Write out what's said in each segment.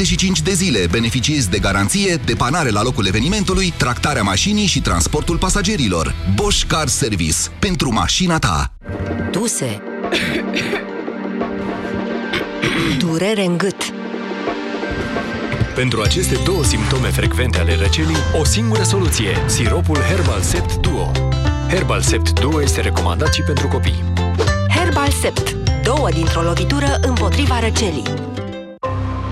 35 de zile beneficiezi de garanție, depanare la locul evenimentului, tractarea mașinii și transportul pasagerilor. Bosch Car Service. Pentru mașina ta. Duse. Durere în gât. Pentru aceste două simptome frecvente ale răcelii, o singură soluție, siropul Herbal Sept Duo. Herbal Sept Duo este recomandat și pentru copii. Herbal Sept. Două dintr-o lovitură împotriva răcelii.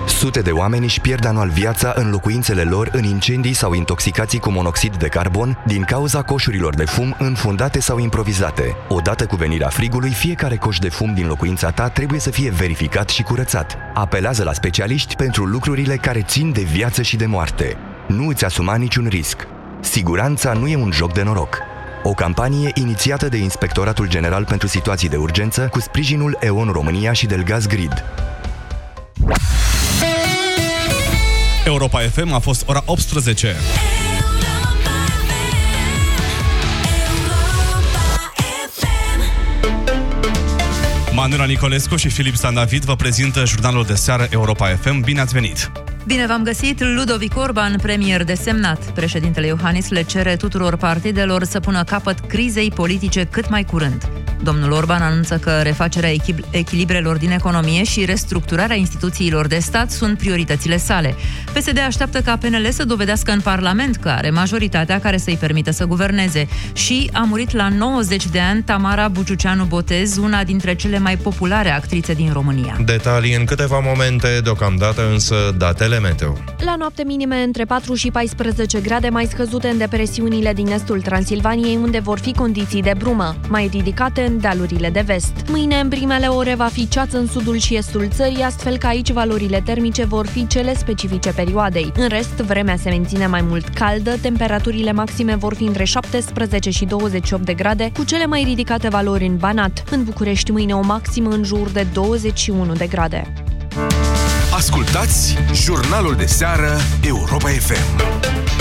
Sute de oameni își pierd anual viața în locuințele lor în incendii sau intoxicații cu monoxid de carbon din cauza coșurilor de fum înfundate sau improvizate. Odată cu venirea frigului, fiecare coș de fum din locuința ta trebuie să fie verificat și curățat. Apelează la specialiști pentru lucrurile care țin de viață și de moarte. Nu îți asuma niciun risc. Siguranța nu e un joc de noroc. O campanie inițiată de Inspectoratul General pentru Situații de Urgență cu sprijinul EON România și Delgaz Grid. Europa FM a fost ora 18. Manuela Nicolescu și Filip Sandavid vă prezintă jurnalul de seară Europa FM. Bine ați venit! Bine v-am găsit! Ludovic Orban, premier desemnat. Președintele Iohannis le cere tuturor partidelor să pună capăt crizei politice cât mai curând. Domnul Orban anunță că refacerea echilibrelor din economie și restructurarea instituțiilor de stat sunt prioritățile sale. PSD așteaptă ca PNL să dovedească în Parlament că are majoritatea care să-i permită să guverneze. Și a murit la 90 de ani Tamara Buciuceanu Botez, una dintre cele mai populare actrițe din România. Detalii în câteva momente, deocamdată însă datele meteo. La noapte minime între 4 și 14 grade mai scăzute în depresiunile din estul Transilvaniei, unde vor fi condiții de brumă, mai ridicate în dealurile de vest. Mâine, în primele ore, va fi ceață în sudul și estul țării, astfel că aici valorile termice vor fi cele specifice perioadei. În rest, vremea se menține mai mult caldă, temperaturile maxime vor fi între 17 și 28 de grade, cu cele mai ridicate valori în Banat. În București, mâine o maximă în jur de 21 de grade. Ascultați jurnalul de seară Europa FM.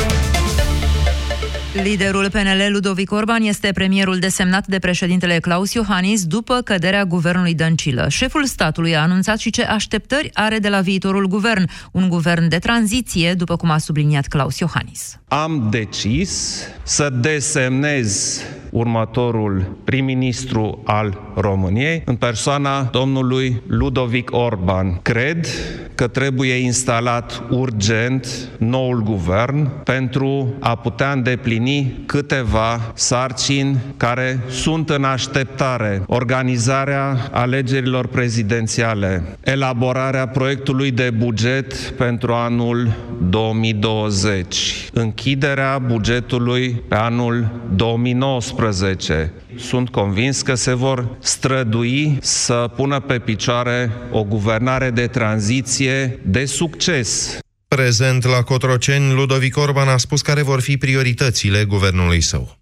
Liderul PNL, Ludovic Orban, este premierul desemnat de președintele Claus Iohannis după căderea guvernului Dăncilă. Șeful statului a anunțat și ce așteptări are de la viitorul guvern, un guvern de tranziție, după cum a subliniat Claus Iohannis. Am decis să desemnez următorul prim-ministru al României în persoana domnului Ludovic Orban. Cred că trebuie instalat urgent noul guvern pentru a putea îndeplini câteva sarcini care sunt în așteptare. Organizarea alegerilor prezidențiale, elaborarea proiectului de buget pentru anul 2020, închiderea bugetului pe anul 2019. Sunt convins că se vor strădui să pună pe picioare o guvernare de tranziție de succes. Prezent la Cotroceni, Ludovic Orban a spus care vor fi prioritățile guvernului său.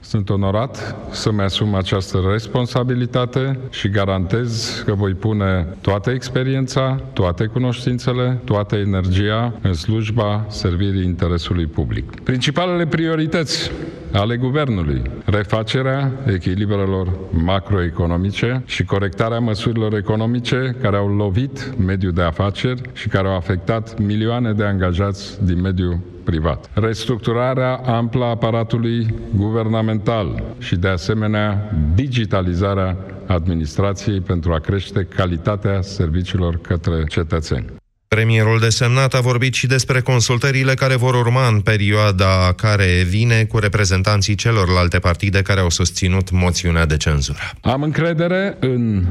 Sunt onorat să-mi asum această responsabilitate și garantez că voi pune toată experiența, toate cunoștințele, toată energia în slujba servirii interesului public. Principalele priorități ale guvernului, refacerea echilibrelor macroeconomice și corectarea măsurilor economice care au lovit mediul de afaceri și care au afectat milioane de angajați din mediul privat. Restructurarea amplă a aparatului guvernamental și, de asemenea, digitalizarea administrației pentru a crește calitatea serviciilor către cetățeni. Premierul desemnat a vorbit și despre consultările care vor urma în perioada care vine cu reprezentanții celorlalte partide care au susținut moțiunea de cenzură. Am încredere în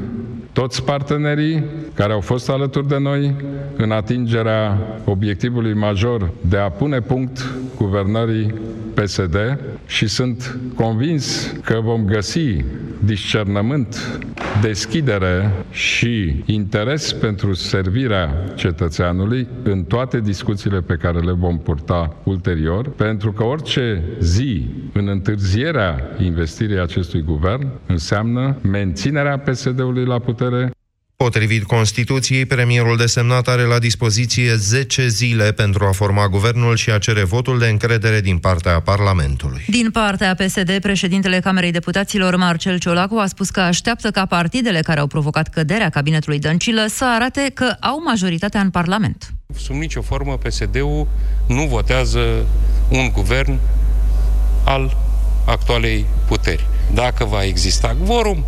toți partenerii care au fost alături de noi în atingerea obiectivului major de a pune punct guvernării PSD și sunt convins că vom găsi discernământ, deschidere și interes pentru servirea cetățeanului în toate discuțiile pe care le vom purta ulterior, pentru că orice zi în întârzierea investirii acestui guvern înseamnă menținerea PSD-ului la putere Potrivit Constituției, premierul desemnat are la dispoziție 10 zile pentru a forma guvernul și a cere votul de încredere din partea Parlamentului. Din partea PSD, președintele Camerei Deputaților Marcel Ciolacu a spus că așteaptă ca partidele care au provocat căderea cabinetului Dăncilă să arate că au majoritatea în Parlament. Sub nicio formă PSD-ul nu votează un guvern al actualei puteri. Dacă va exista quorum,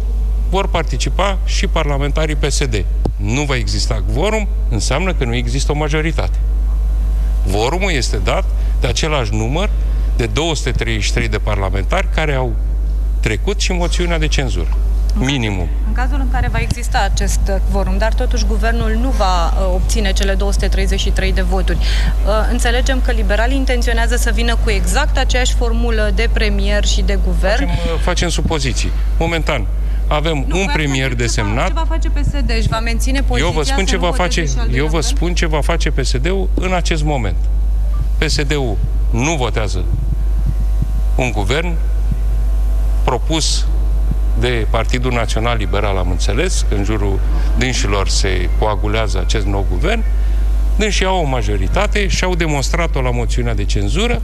vor participa și parlamentarii PSD. Nu va exista quorum, înseamnă că nu există o majoritate. Vorumul este dat de același număr de 233 de parlamentari care au trecut și moțiunea de cenzură. Minimum. În cazul în care va exista acest quorum, dar totuși guvernul nu va uh, obține cele 233 de voturi. Uh, înțelegem că liberalii intenționează să vină cu exact aceeași formulă de premier și de guvern. Facem, uh, facem supoziții. Momentan, avem nu, un premier desemnat. Ce va face PSD? Își va menține poziția Eu vă spun ce va face, eu vă spun ce va face PSD-ul în acest moment. PSD-ul nu votează un guvern propus de Partidul Național Liberal, am înțeles, că în jurul dânșilor se coagulează acest nou guvern, dânșii au o majoritate și au demonstrat-o la moțiunea de cenzură,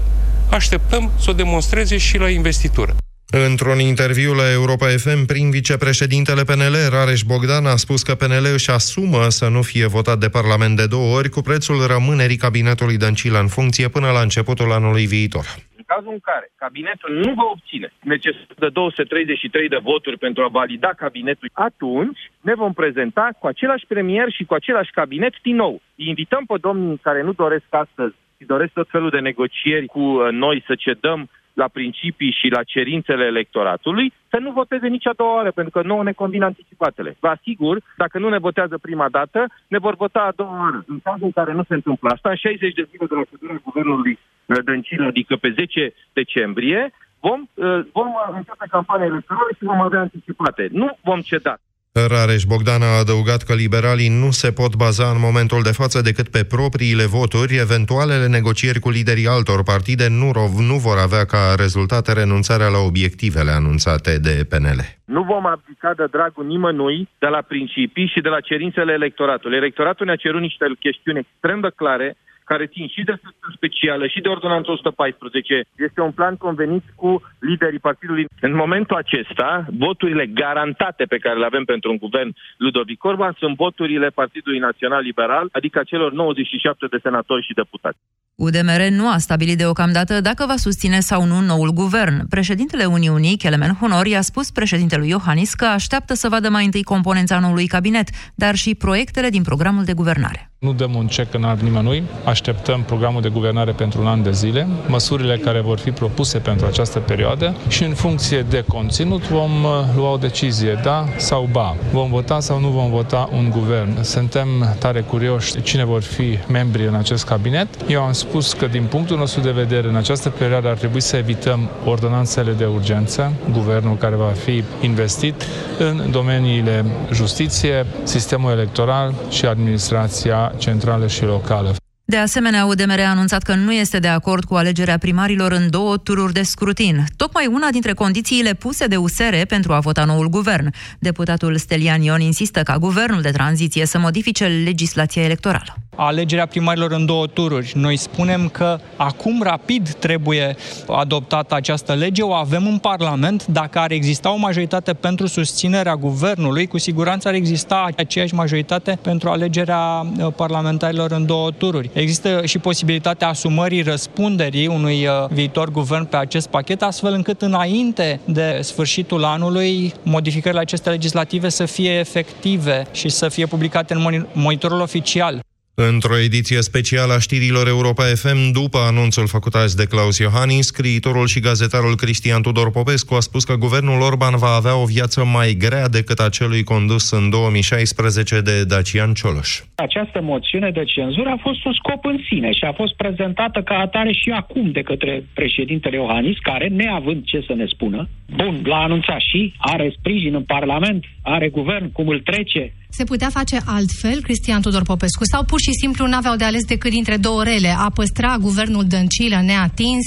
așteptăm să o demonstreze și la investitură. Într-un interviu la Europa FM, prin vicepreședintele PNL, Rareș Bogdan, a spus că PNL își asumă să nu fie votat de Parlament de două ori, cu prețul rămânerii cabinetului Dăncilă în funcție până la începutul anului viitor. În cazul în care cabinetul nu va obține necesită de 233 de voturi pentru a valida cabinetul, atunci ne vom prezenta cu același premier și cu același cabinet din nou. Îi invităm pe domnii care nu doresc astăzi și doresc tot felul de negocieri cu uh, noi să cedăm la principii și la cerințele electoratului, să nu voteze nici a doua oară, pentru că nouă ne convin anticipatele. Vă asigur, dacă nu ne votează prima dată, ne vor vota a doua oară. În cazul în care nu se întâmplă asta, în 60 de zile de la căderea guvernului uh, Dăncilă, adică pe 10 decembrie, vom, uh, vom începe campania electorală și vom avea anticipate. Nu vom ceda. Rareș Bogdan a adăugat că liberalii nu se pot baza în momentul de față decât pe propriile voturi. Eventualele negocieri cu liderii altor partide nu, nu vor avea ca rezultat renunțarea la obiectivele anunțate de PNL. Nu vom abdica de dragul nimănui de la principii și de la cerințele electoratului. Electoratul ne-a cerut niște chestiuni extrem de clare care țin și de statutul specială și de ordonanță 114. Este un plan convenit cu liderii partidului. În momentul acesta, voturile garantate pe care le avem pentru un guvern Ludovic Orban sunt voturile Partidului Național Liberal, adică a celor 97 de senatori și deputați. UDMR nu a stabilit deocamdată dacă va susține sau nu noul guvern. Președintele Uniunii, Kelemen Honor, i-a spus președintelui Iohannis că așteaptă să vadă mai întâi componența noului cabinet, dar și proiectele din programul de guvernare. Nu dăm un cec în alb nimănui, așteptăm programul de guvernare pentru un an de zile, măsurile care vor fi propuse pentru această perioadă și în funcție de conținut vom uh, lua o decizie, da sau ba. Vom vota sau nu vom vota un guvern. Suntem tare curioși cine vor fi membrii în acest cabinet. Eu am spus că din punctul nostru de vedere în această perioadă ar trebui să evităm ordonanțele de urgență, guvernul care va fi investit în domeniile justiție, sistemul electoral și administrația centrală și locală. De asemenea, UDMR a anunțat că nu este de acord cu alegerea primarilor în două tururi de scrutin, tocmai una dintre condițiile puse de USR pentru a vota noul guvern. Deputatul Stelian Ion insistă ca guvernul de tranziție să modifice legislația electorală alegerea primarilor în două tururi. Noi spunem că acum rapid trebuie adoptată această lege, o avem în Parlament. Dacă ar exista o majoritate pentru susținerea guvernului, cu siguranță ar exista aceeași majoritate pentru alegerea uh, parlamentarilor în două tururi. Există și posibilitatea asumării răspunderii unui uh, viitor guvern pe acest pachet, astfel încât înainte de sfârșitul anului modificările acestea legislative să fie efective și să fie publicate în monitorul oficial. Într-o ediție specială a știrilor Europa FM, după anunțul făcut azi de Claus Iohannis, scriitorul și gazetarul Cristian Tudor Popescu a spus că guvernul Orban va avea o viață mai grea decât a celui condus în 2016 de Dacian Cioloș. Această moțiune de cenzură a fost un scop în sine și a fost prezentată ca atare și acum de către președintele Iohannis, care, neavând ce să ne spună, bun, l-a anunțat și are sprijin în Parlament, are guvern, cum îl trece, se putea face altfel, Cristian Tudor Popescu, sau pur și simplu nu aveau de ales decât dintre două rele, a păstra guvernul Dăncilă neatins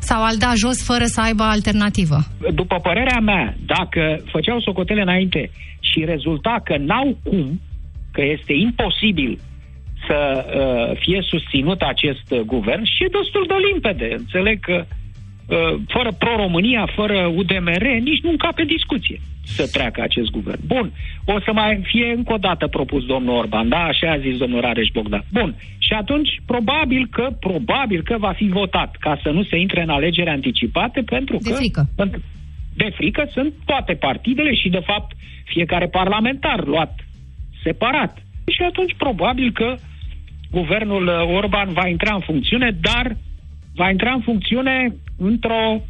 sau al da jos fără să aibă alternativă? După părerea mea, dacă făceau socotele înainte și rezulta că n-au cum, că este imposibil să uh, fie susținut acest uh, guvern și e destul de limpede. Înțeleg că uh, fără Pro-România, fără UDMR, nici nu încape discuție să treacă acest guvern. Bun, o să mai fie încă o dată propus domnul Orban, da? Așa a zis domnul Rareș Bogdan. Bun, și atunci probabil că, probabil că va fi votat ca să nu se intre în alegeri anticipate pentru De că... frică. Pentru, de frică sunt toate partidele și, de fapt, fiecare parlamentar luat separat. Și atunci probabil că guvernul uh, Orban va intra în funcțiune, dar va intra în funcțiune într-o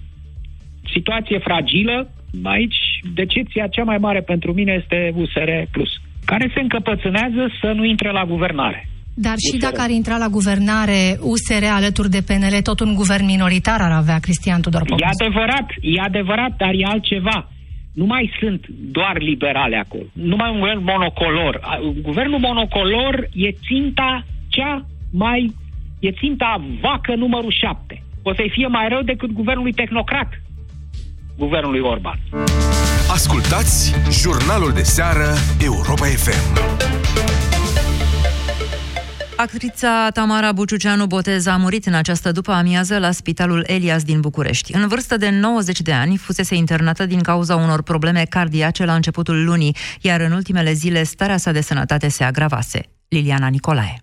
situație fragilă. Aici, decepția cea mai mare pentru mine este USR Plus, care se încăpățânează să nu intre la guvernare. Dar și USR. dacă ar intra la guvernare USR alături de PNL, tot un guvern minoritar ar avea Cristian Tudor E Popescu. adevărat, e adevărat, dar e altceva. Nu mai sunt doar liberale acolo. Nu mai un guvern monocolor. A, Guvernul monocolor e ținta cea mai... e ținta vacă numărul șapte. O să-i fie mai rău decât guvernului tehnocrat. Guvernului Orban. Ascultați jurnalul de seară Europa FM. Actrița Tamara Buciuceanu Botez a murit în această după amiază la Spitalul Elias din București. În vârstă de 90 de ani, fusese internată din cauza unor probleme cardiace la începutul lunii, iar în ultimele zile starea sa de sănătate se agravase. Liliana Nicolae.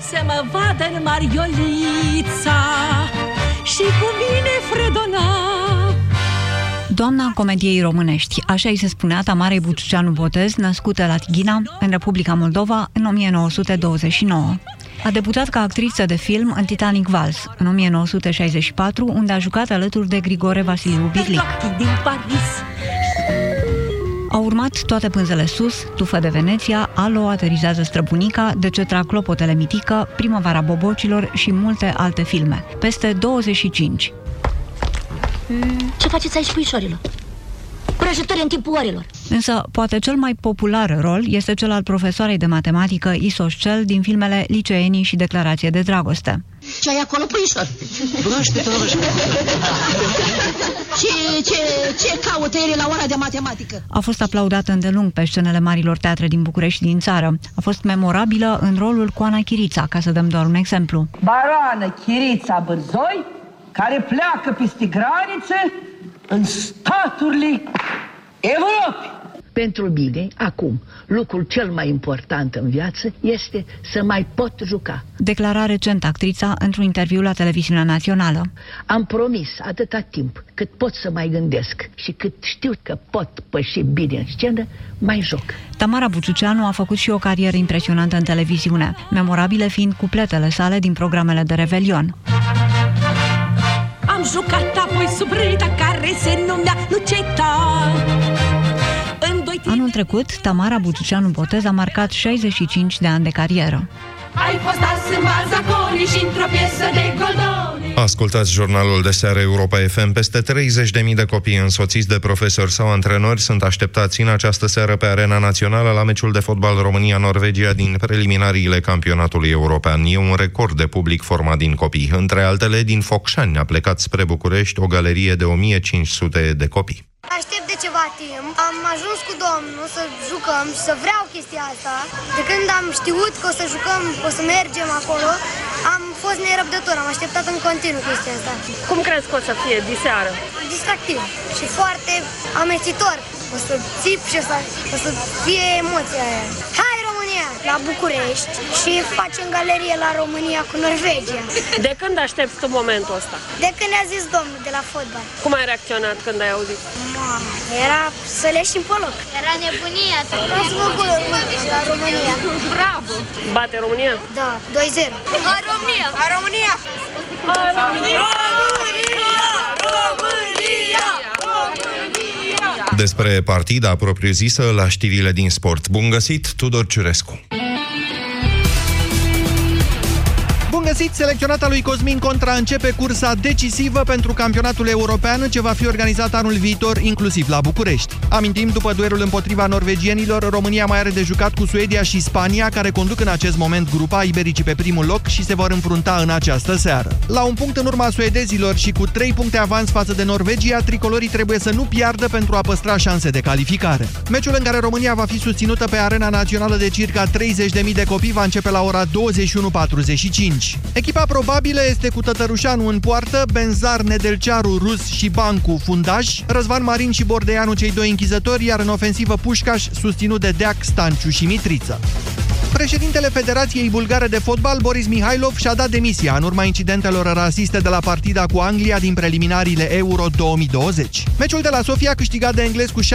Să mă vadă în Mariolița Și cu mine fredona Doamna comediei românești, așa îi se spunea Tamarei Buciuceanu Botez, născută la Tighina, în Republica Moldova, în 1929. A debutat ca actriță de film în Titanic Vals, în 1964, unde a jucat alături de Grigore Vasiliu Birlic. din Paris Au urmat toate pânzele sus, Tufă de Veneția, Alo aterizează străbunica, De ce trag clopotele mitică, Primăvara bobocilor și multe alte filme. Peste 25. Ce faceți aici, puișorilor? Prăjitori în timpul orelor. Însă, poate cel mai popular rol este cel al profesoarei de matematică Isos Cel din filmele Liceenii și Declarație de Dragoste. Ce ai acolo, puișor? ce, ce, ce caută ele la ora de matematică? A fost aplaudată îndelung pe scenele marilor teatre din București și din țară. A fost memorabilă în rolul cu Ana Chirița, ca să dăm doar un exemplu. Baroană Chirița Bârzoi, care pleacă peste granițe în staturile Europei. Pentru mine, acum, lucrul cel mai important în viață este să mai pot juca. Declara recent actrița într-un interviu la televiziunea națională. Am promis atâta timp cât pot să mai gândesc și cât știu că pot păși bine în scenă, mai joc. Tamara Buciuceanu a făcut și o carieră impresionantă în televiziune, memorabile fiind cupletele sale din programele de Revelion. Am jucat apoi sub râta care se numea Luceta În doi Anul trecut, Tamara Buciuceanu Botez a marcat 65 de ani de carieră. Ai fost ars în balzaconi și într-o piesă de goldoni Ascultați jurnalul de seară Europa FM. Peste 30.000 de copii însoțiți de profesori sau antrenori sunt așteptați în această seară pe arena națională la meciul de fotbal România-Norvegia din preliminariile campionatului european. E un record de public format din copii. Între altele, din Focșani a plecat spre București o galerie de 1500 de copii. Aștept de ceva timp. Am ajuns cu domnul să jucăm și să vreau chestia asta. De când am știut că o să jucăm, o să mergem acolo, am fost nerăbdător, am așteptat în continuu chestia asta. Cum crezi că o să fie diseară? Distractiv și foarte amețitor. O să țip și o să, o să fie emoția aia. Hai România! La București și facem galerie la România cu Norvegia. De când aștepți tu momentul ăsta? De când ne-a zis domnul de la fotbal. Cum ai reacționat când ai auzit? Mamă, era să leșim pe loc. Era nebunia. Vreau să mă gol la România. Bravo! Bate România? Da, 2-0. Hai România! Hai România! Hai România! Despre partida propriu-zisă la știrile din sport. Bun găsit, Tudor Ciurescu! Bun găsit! Selecționata lui Cosmin Contra începe cursa decisivă pentru campionatul european ce va fi organizat anul viitor, inclusiv la București. Amintim, după duelul împotriva norvegienilor, România mai are de jucat cu Suedia și Spania, care conduc în acest moment grupa Iberici pe primul loc și se vor înfrunta în această seară. La un punct în urma suedezilor și cu 3 puncte avans față de Norvegia, tricolorii trebuie să nu piardă pentru a păstra șanse de calificare. Meciul în care România va fi susținută pe arena națională de circa 30.000 de copii va începe la ora 21.45. Echipa probabilă este cu Tătărușanu în poartă, Benzar, Nedelcearu, Rus și Bancu fundaj, Răzvan Marin și Bordeanu cei doi închizători, iar în ofensivă Pușcaș susținut de Deac, Stanciu și Mitriță. Președintele Federației Bulgare de Fotbal, Boris Mihailov, și-a dat demisia în urma incidentelor rasiste de la partida cu Anglia din preliminariile Euro 2020. Meciul de la Sofia, câștigat de englez cu 6-0,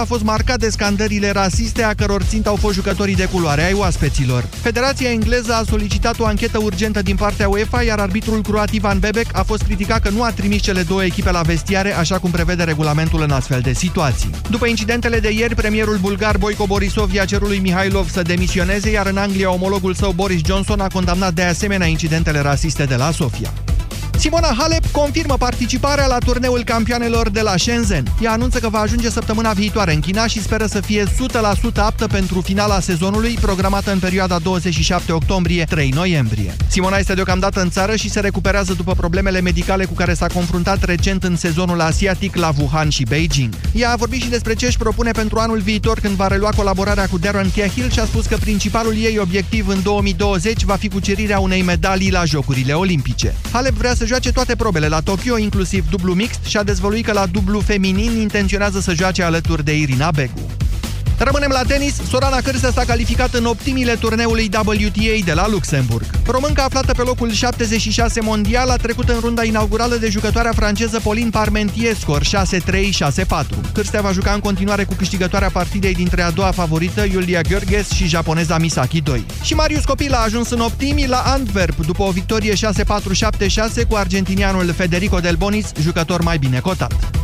a fost marcat de scandările rasiste a căror țint au fost jucătorii de culoare ai oaspeților. Federația engleză a solicitat o anchetă urgentă din partea UEFA, iar arbitrul croat Ivan Bebek a fost criticat că nu a trimis cele două echipe la vestiare, așa cum prevede regulamentul în astfel de situații. După incidentele de ieri, premierul bulgar Boico Borisov i-a cerut lui Mihailov să demisioneze, iar în Anglia omologul său Boris Johnson a condamnat de asemenea incidentele rasiste de la Sofia. Simona Halep confirmă participarea la turneul campioanelor de la Shenzhen. Ea anunță că va ajunge săptămâna viitoare în China și speră să fie 100% aptă pentru finala sezonului, programată în perioada 27 octombrie-3 noiembrie. Simona este deocamdată în țară și se recuperează după problemele medicale cu care s-a confruntat recent în sezonul asiatic la Wuhan și Beijing. Ea a vorbit și despre ce își propune pentru anul viitor când va relua colaborarea cu Darren Cahill și a spus că principalul ei obiectiv în 2020 va fi cucerirea unei medalii la Jocurile Olimpice. Halep vrea să joace toate probele la Tokyo, inclusiv dublu mixt, și a dezvăluit că la dublu feminin intenționează să joace alături de Irina Begu. Rămânem la tenis. Sorana Cârsea s-a calificat în optimile turneului WTA de la Luxemburg. Românca aflată pe locul 76 mondial a trecut în runda inaugurală de jucătoarea franceză Pauline Parmentier, scor 6-3-6-4. Cârstea va juca în continuare cu câștigătoarea partidei dintre a doua favorită, Iulia Gheorghes și japoneza Misaki 2. Și Marius Copil a ajuns în optimi la Antwerp după o victorie 6-4-7-6 cu argentinianul Federico Del Bonis, jucător mai bine cotat.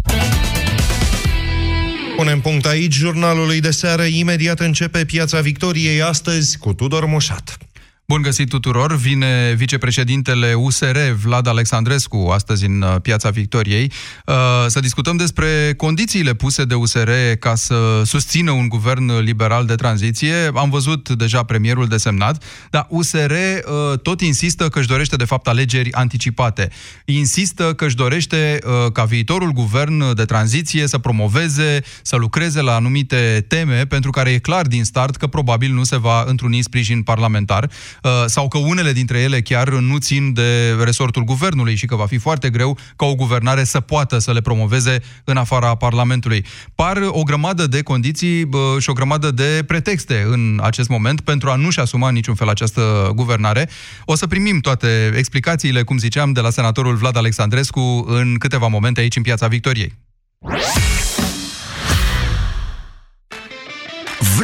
Punem punct aici jurnalului de seară. Imediat începe Piața Victoriei astăzi cu Tudor Moșat. Bun găsit tuturor! Vine vicepreședintele USR, Vlad Alexandrescu, astăzi în uh, Piața Victoriei, uh, să discutăm despre condițiile puse de USR ca să susțină un guvern liberal de tranziție. Am văzut deja premierul desemnat, dar USR uh, tot insistă că își dorește, de fapt, alegeri anticipate. Insistă că își dorește ca viitorul guvern de tranziție să promoveze, să lucreze la anumite teme pentru care e clar din start că probabil nu se va întruni sprijin parlamentar. Uh, sau că unele dintre ele chiar nu țin de resortul guvernului și că va fi foarte greu ca o guvernare să poată să le promoveze în afara Parlamentului. Par o grămadă de condiții și o grămadă de pretexte în acest moment pentru a nu-și asuma niciun fel această guvernare. O să primim toate explicațiile, cum ziceam, de la senatorul Vlad Alexandrescu în câteva momente aici în Piața Victoriei.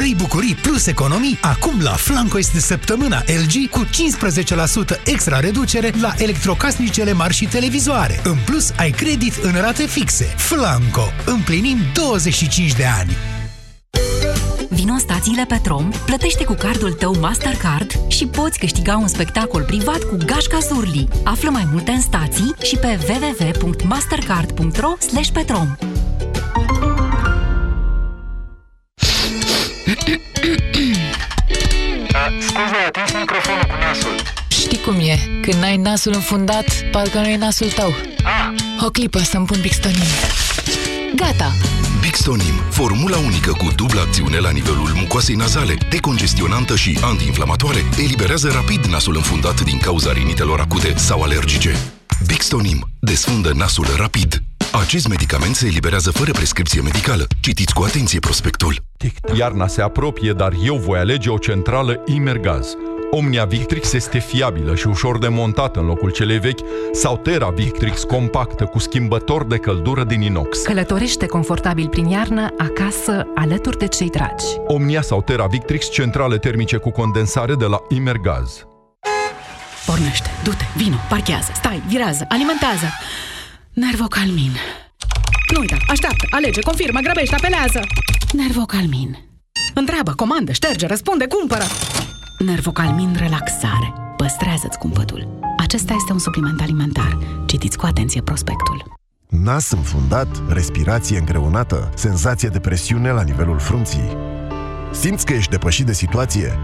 Vrei bucurii plus economii? Acum la Flanco este săptămâna LG cu 15% extra reducere la electrocasnicele mari și televizoare. În plus, ai credit în rate fixe. Flanco. Împlinim 25 de ani. Vino în stațiile Petrom, plătește cu cardul tău Mastercard și poți câștiga un spectacol privat cu Gașca Zurli. Află mai multe în stații și pe www.mastercard.ro petrom. Scuze, atins microfonul cu nasul. Știi cum e, când ai nasul înfundat, parcă nu e nasul tău. Ah. O clipă să-mi pun Bixtonin. Gata! Bixtonin, formula unică cu dublă acțiune la nivelul mucoasei nazale, decongestionantă și antiinflamatoare, eliberează rapid nasul înfundat din cauza rinitelor acute sau alergice. Bixtonim desfundă nasul rapid. Acest medicament se eliberează fără prescripție medicală. Citiți cu atenție prospectul. Iarna se apropie, dar eu voi alege o centrală Imergaz. Omnia Victrix este fiabilă și ușor de montat în locul celei vechi sau Terra Victrix compactă cu schimbător de căldură din inox. Călătorește confortabil prin iarnă, acasă, alături de cei dragi. Omnia sau Terra Victrix, centrale termice cu condensare de la Imergaz. Pornește, du-te, vino, parchează, stai, virează, alimentează. Nervocalmin. Nu uita, așteaptă, alege, confirmă, grăbește, apelează. Nervocalmin. Întreabă, comandă, șterge, răspunde, cumpără. Nervocalmin relaxare. Păstrează-ți cumpătul. Acesta este un supliment alimentar. Citiți cu atenție prospectul. Nas înfundat, respirație îngreunată, senzație de presiune la nivelul frunții. Simți că ești depășit de situație?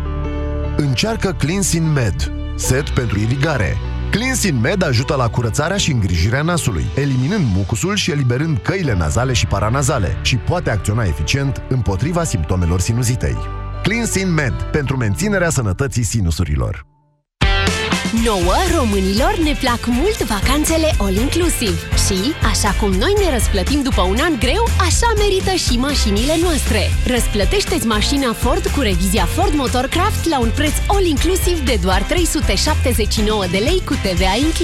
Încearcă Cleansin Med, set pentru irigare. Cleansin Med ajută la curățarea și îngrijirea nasului, eliminând mucusul și eliberând căile nazale și paranazale și poate acționa eficient împotriva simptomelor sinuzitei. Cleansin Med, pentru menținerea sănătății sinusurilor. Nouă, românilor, ne plac mult vacanțele all-inclusiv și, așa cum noi ne răsplătim după un an greu, așa merită și mașinile noastre. Răsplătește-ți mașina Ford cu revizia Ford Motorcraft la un preț all-inclusiv de doar 379 de lei cu TVA inclus.